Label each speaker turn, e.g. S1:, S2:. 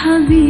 S1: حبيبي